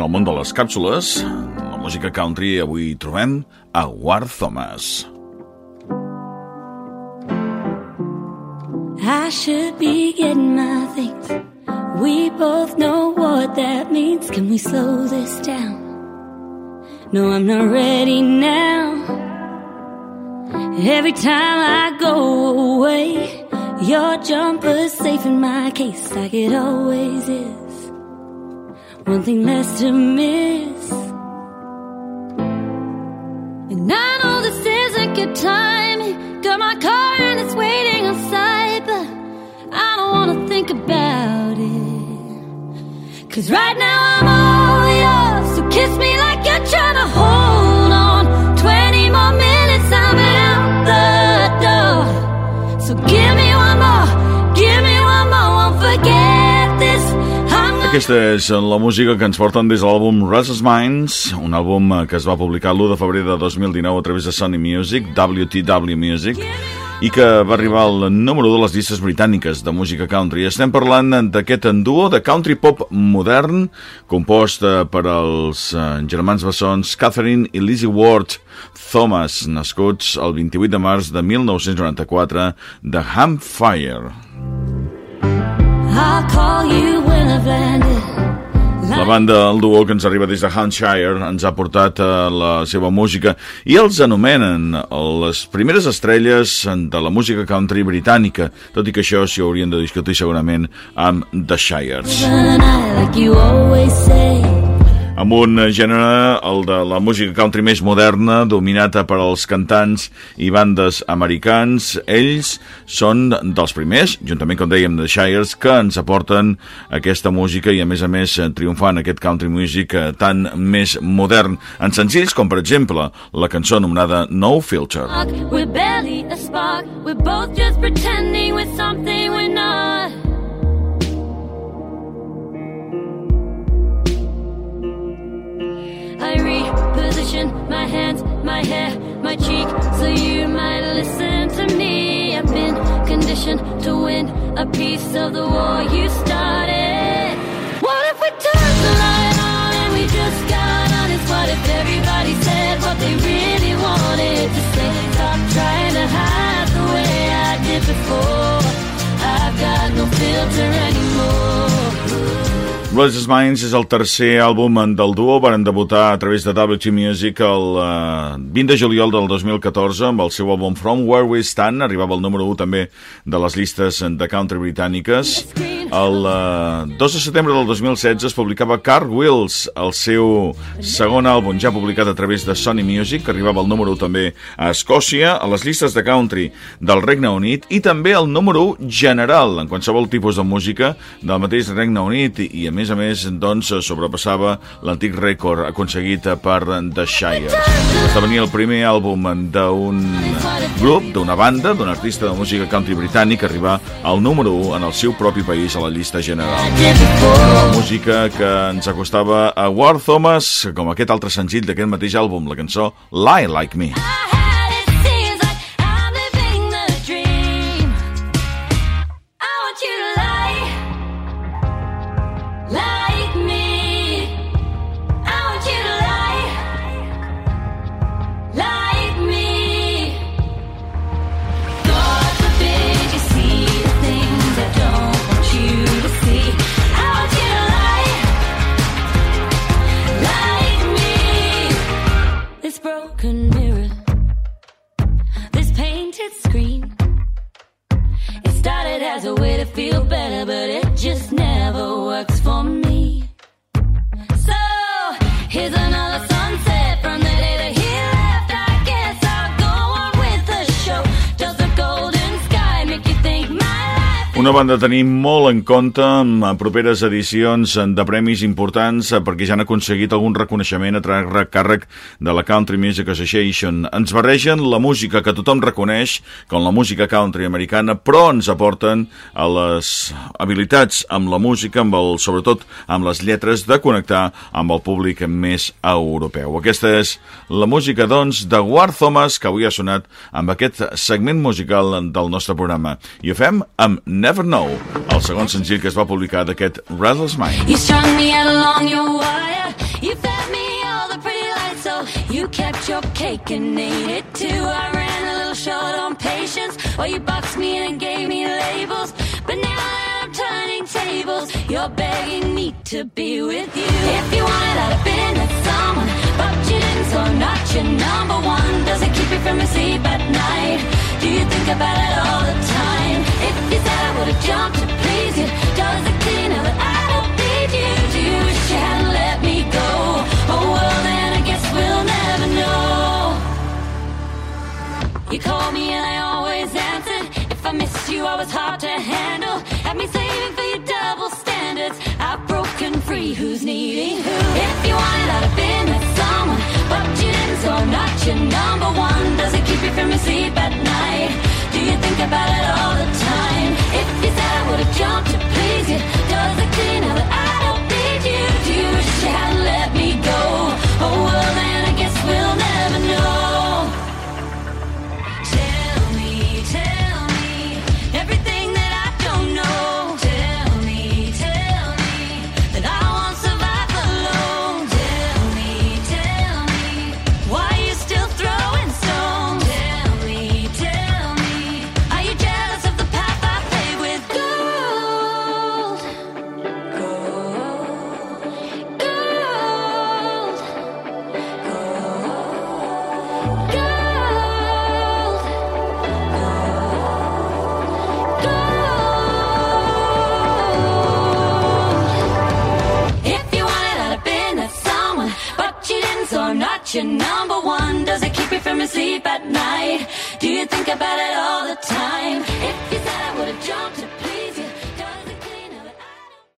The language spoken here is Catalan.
En el món de les càpsules, la música country, avui trobem a Ward Thomas. I should be getting my things. We both know what that means. Can we slow this down? No, I'm not ready now. Every time I go away, your jumper's safe in my case, like it always is. One thing less to miss. And I know this isn't good timing. Got my car and it's waiting outside, but I don't wanna think about it. Cause right now I'm all yours, so kiss me like you're trying Aquesta és la música que ens porten des de l'àlbum Restless Minds, un àlbum que es va publicar l'1 de febrer de 2019 a través de Sony Music, WTW Music, i que va arribar al número 1 de les llistes britàniques de música country. Estem parlant d'aquest duo de country pop modern, compost per als eh, germans bessons Catherine i Lizzie Ward Thomas, nascuts el 28 de març de 1994 de Hampfire. I'll call you when I've landed. Banda, el duo que ens arriba des de Hampshire, ens ha portat a la seva música i els anomenen les primeres estrelles de la música country britànica, tot i que això s'hi haurien de discutir segurament amb The Shires. Like amb un gènere, el de la música country més moderna, dominat per als cantants i bandes americans. Ells són dels primers, juntament, com dèiem, de Shires, que ens aporten aquesta música i, a més a més, triomfant aquest country music tan més modern, en senzills com, per exemple, la cançó anomenada No Filter. We're barely a spark, we're both just pretending with something we're not my hands, my hair, my cheek, so you might listen to me. I've been conditioned to win a piece of the war you started. Roses Minds és el tercer àlbum del duo, van debutar a través de WT Music el uh, eh, 20 de juliol del 2014 amb el seu àlbum From Where We Stand, arribava al número 1 també de les llistes de country britàniques. El uh, eh, 2 de setembre del 2016 es publicava Cartwheels, el seu segon àlbum ja publicat a través de Sony Music, que arribava al número 1 també a Escòcia, a les llistes de country del Regne Unit i també al número 1 general en qualsevol tipus de música del mateix Regne Unit i a més a més doncs, sobrepassava l'antic rècord aconseguit per The Shires. Esdevenia el primer àlbum d'un grup, d'una banda, d'un artista de música country britànic arribar al número 1 en el seu propi país a la llista general. La música que ens acostava a Ward Thomas, com aquest altre senzill d'aquest mateix àlbum, la cançó Lie Like Me. painted screen. It started as a way to feel better, but it just never works for me. So here's a Una banda a tenir molt en compte en properes edicions de premis importants eh, perquè ja han aconseguit algun reconeixement a càrrec de la Country Music Association. Ens barregen la música que tothom reconeix com la música country americana, però ens aporten a les habilitats amb la música, amb el, sobretot amb les lletres, de connectar amb el públic més europeu. Aquesta és la música, doncs, de Ward Thomas, que avui ha sonat amb aquest segment musical del nostre programa. I ho fem amb Never Never Know, el segon senzill que es va publicar d'aquest Restless Mind. You strung me along your wire You fed me all the pretty lights, so you kept your cake and ate it too. I ran a little short on patience, while you boxed me and gave me labels. But now I'm turning tables, you're begging me to be with you. If you wanted, I'd been with someone, so I'm not your number one. Does it keep you from asleep at night? Do you think about it all the time? If you said I would've jumped to please you, does it clear now that I don't need you? Do you wish you hadn't let me go? Oh well, then I guess we'll never know. You called me and I always answered. If I missed you, I was hard to handle. Had me saving for your double standards. I've broken free. Who's needing who? your number one? Does it keep you from your sleep at night? Do you think about it all